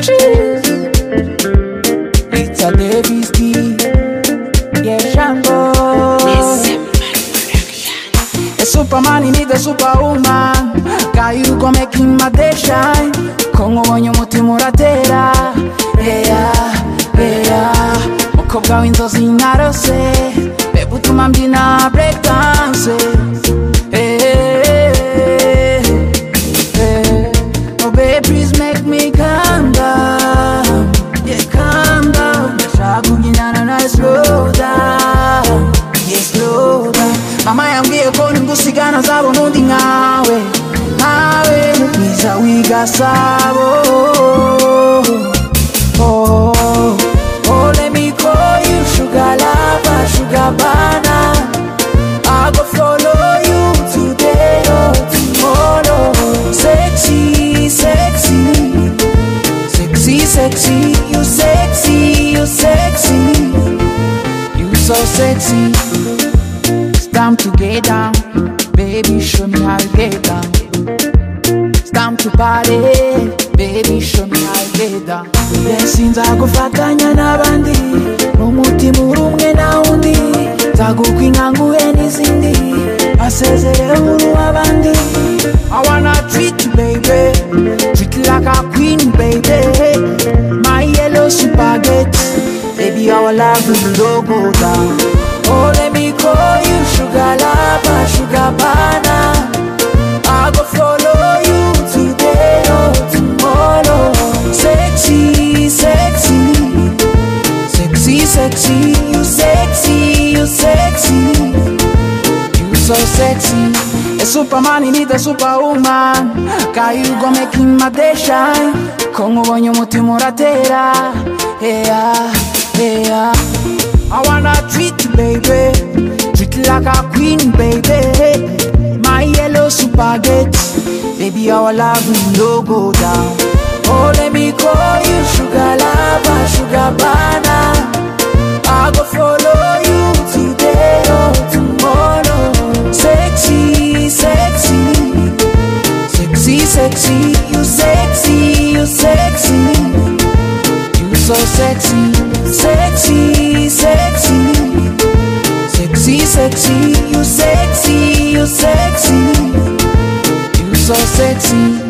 Cheese. It's a Davis D. Yeah, Shango. A superman need a superwoman Guy you go make him my day shine Kongo ubonye umutima uratera Yeah, yeah Mukobwa w'inzozi narose Bebe utuma mbyina break dance mwiza w'igasabo Oh, oh, let me call you sugar lover, sugar banana. I go follow you today or tomorrow. Sexy, sexy, sexy, sexy. You sexy, you sexy. You so sexy. To get down, baby. Show me how you get down. To party, baby. Show me how down. Yes, nzagufatanya n'abandi n'umutima uri umwe na undi nzagukwa nguhe n'izindi asezere muri abandi I wanna treat you baby treat you like a queen baby my yellow spaghetti baby our love will go down oh let me call sexy. You sexy, you sexy. You so sexy. A superman need a superwoman. Guy you go make my day shine. Kongo ubonye umutima uratera. Yeah, yeah. I wanna treat you, baby. Treat you like a queen, baby. My yellow spaghetti. Baby, our love will no go down. Oh, let me call you sugar lover, sugar banana. So sexy, sexy, sexy. Sexy, sexy, you sexy, you sexy. You so sexy.